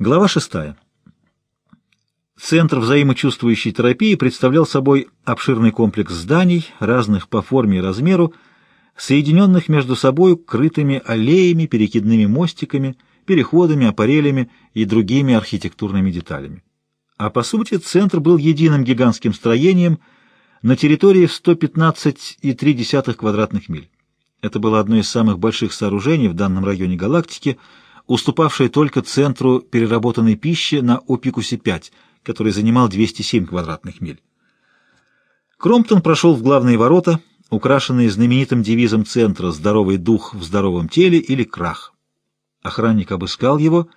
Глава шестая. Центр взаимочувствующей терапии представлял собой обширный комплекс зданий, разных по форме и размеру, соединенных между собой крытыми аллеями, перекидными мостиками, переходами, аппарелями и другими архитектурными деталями. А по сути центр был единым гигантским строением на территории в 115,3 квадратных миль. Это было одно из самых больших сооружений в данном районе галактики – уступавшая только центру переработанной пищи на Опикусе-5, который занимал 207 квадратных миль. Кромптон прошел в главные ворота, украшенные знаменитым девизом центра «Здоровый дух в здоровом теле» или «Крах». Охранник обыскал его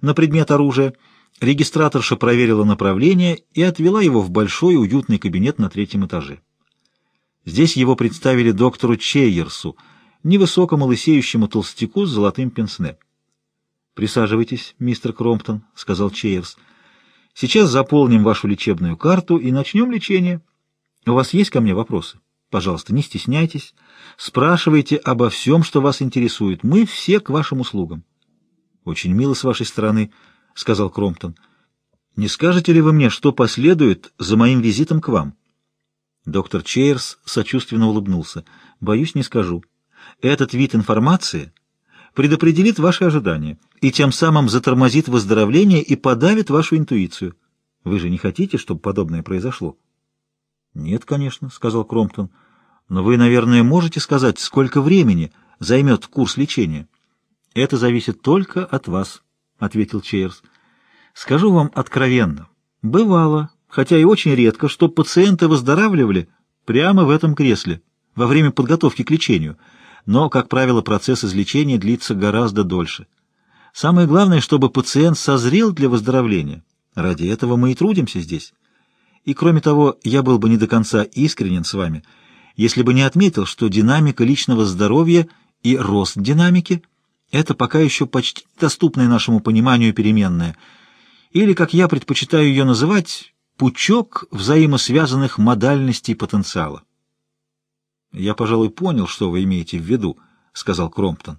на предмет оружия, регистраторша проверила направление и отвела его в большой уютный кабинет на третьем этаже. Здесь его представили доктору Чейерсу, невысокому лысеющему толстяку с золотым пенсне. «Присаживайтесь, мистер Кромптон», — сказал Чейерс. «Сейчас заполним вашу лечебную карту и начнем лечение. У вас есть ко мне вопросы? Пожалуйста, не стесняйтесь. Спрашивайте обо всем, что вас интересует. Мы все к вашим услугам». «Очень мило с вашей стороны», — сказал Кромптон. «Не скажете ли вы мне, что последует за моим визитом к вам?» Доктор Чейерс сочувственно улыбнулся. «Боюсь, не скажу. Этот вид информации предопределит ваши ожидания и тем самым затормозит выздоровление и подавит вашу интуицию. Вы же не хотите, чтобы подобное произошло? — Нет, конечно, — сказал Кромптон. — Но вы, наверное, можете сказать, сколько времени займет курс лечения? — Это зависит только от вас, — ответил Чейерс. — Скажу вам откровенно. Бывало, хотя и очень редко, что пациенты выздоравливали прямо в этом кресле во время подготовки к лечению — но, как правило, процесс излечения длится гораздо дольше. Самое главное, чтобы пациент созрел для выздоровления. Ради этого мы и трудимся здесь. И кроме того, я был бы не до конца искренен с вами, если бы не отметил, что динамика личного здоровья и рост динамики — это пока еще почти доступная нашему пониманию переменная, или, как я предпочитаю ее называть, пучок взаимосвязанных модальностей потенциала. «Я, пожалуй, понял, что вы имеете в виду», — сказал Кромптон.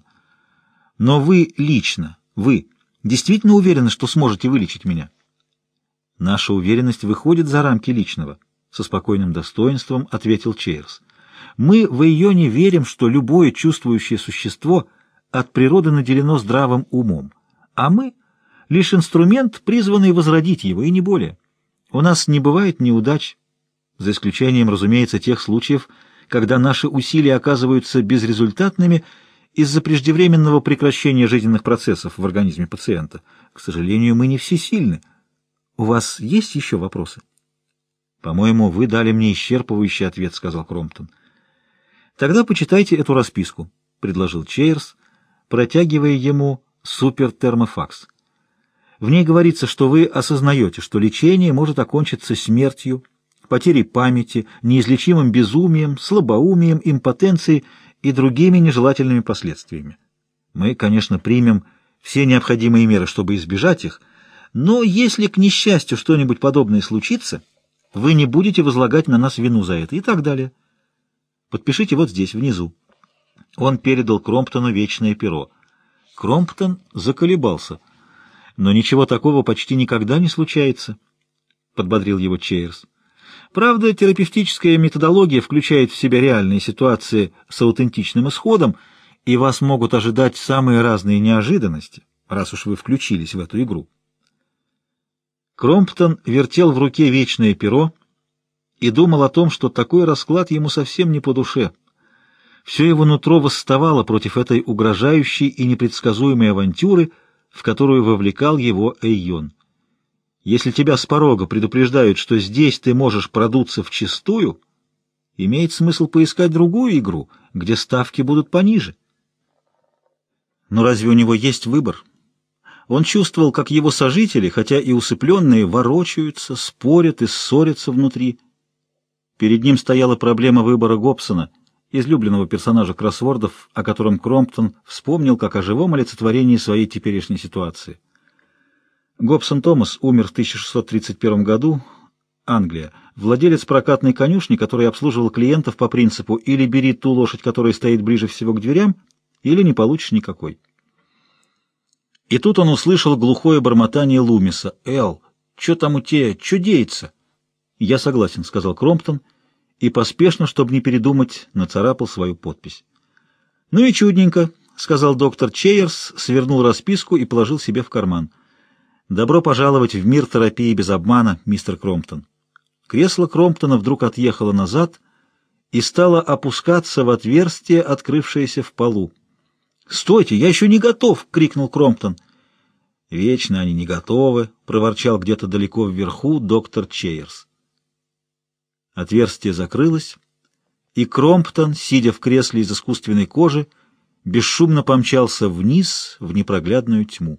«Но вы лично, вы, действительно уверены, что сможете вылечить меня?» «Наша уверенность выходит за рамки личного», — со спокойным достоинством ответил Чейрс. «Мы в Ионе верим, что любое чувствующее существо от природы наделено здравым умом, а мы — лишь инструмент, призванный возродить его, и не более. У нас не бывает неудач, за исключением, разумеется, тех случаев, когда наши усилия оказываются безрезультатными из-за преждевременного прекращения жизненных процессов в организме пациента. К сожалению, мы не всесильны. У вас есть еще вопросы? По-моему, вы дали мне исчерпывающий ответ, сказал Кромптон. Тогда почитайте эту расписку, предложил Чейрс, протягивая ему супертермофакс. В ней говорится, что вы осознаете, что лечение может окончиться смертью потерей памяти, неизлечимым безумием, слабоумием, импотенцией и другими нежелательными последствиями. Мы, конечно, примем все необходимые меры, чтобы избежать их, но если к несчастью что-нибудь подобное случится, вы не будете возлагать на нас вину за это и так далее. Подпишите вот здесь, внизу. Он передал Кромптону вечное перо. Кромптон заколебался. Но ничего такого почти никогда не случается, — подбодрил его Чейерс. Правда, терапевтическая методология включает в себя реальные ситуации с аутентичным исходом, и вас могут ожидать самые разные неожиданности, раз уж вы включились в эту игру. Кромптон вертел в руке вечное перо и думал о том, что такой расклад ему совсем не по душе. Все его нутро восставало против этой угрожающей и непредсказуемой авантюры, в которую вовлекал его Эйон. Если тебя с порога предупреждают, что здесь ты можешь продуться вчистую, имеет смысл поискать другую игру, где ставки будут пониже. Но разве у него есть выбор? Он чувствовал, как его сожители, хотя и усыпленные, ворочаются, спорят и ссорятся внутри. Перед ним стояла проблема выбора Гобсона, излюбленного персонажа кроссвордов, о котором Кромптон вспомнил как о живом олицетворении своей теперешней ситуации. Гобсон Томас умер в 1631 году, Англия. Владелец прокатной конюшни, который обслуживал клиентов по принципу «или бери ту лошадь, которая стоит ближе всего к дверям, или не получишь никакой». И тут он услышал глухое бормотание Лумиса. «Эл, что там у тебя? Деется?» «Я согласен», — сказал Кромптон, и поспешно, чтобы не передумать, нацарапал свою подпись. «Ну и чудненько», — сказал доктор Чейерс, свернул расписку и положил себе в карман. «Добро пожаловать в мир терапии без обмана, мистер Кромптон». Кресло Кромптона вдруг отъехало назад и стало опускаться в отверстие, открывшееся в полу. «Стойте, я еще не готов!» — крикнул Кромптон. «Вечно они не готовы!» — проворчал где-то далеко вверху доктор Чейерс. Отверстие закрылось, и Кромптон, сидя в кресле из искусственной кожи, бесшумно помчался вниз в непроглядную тьму.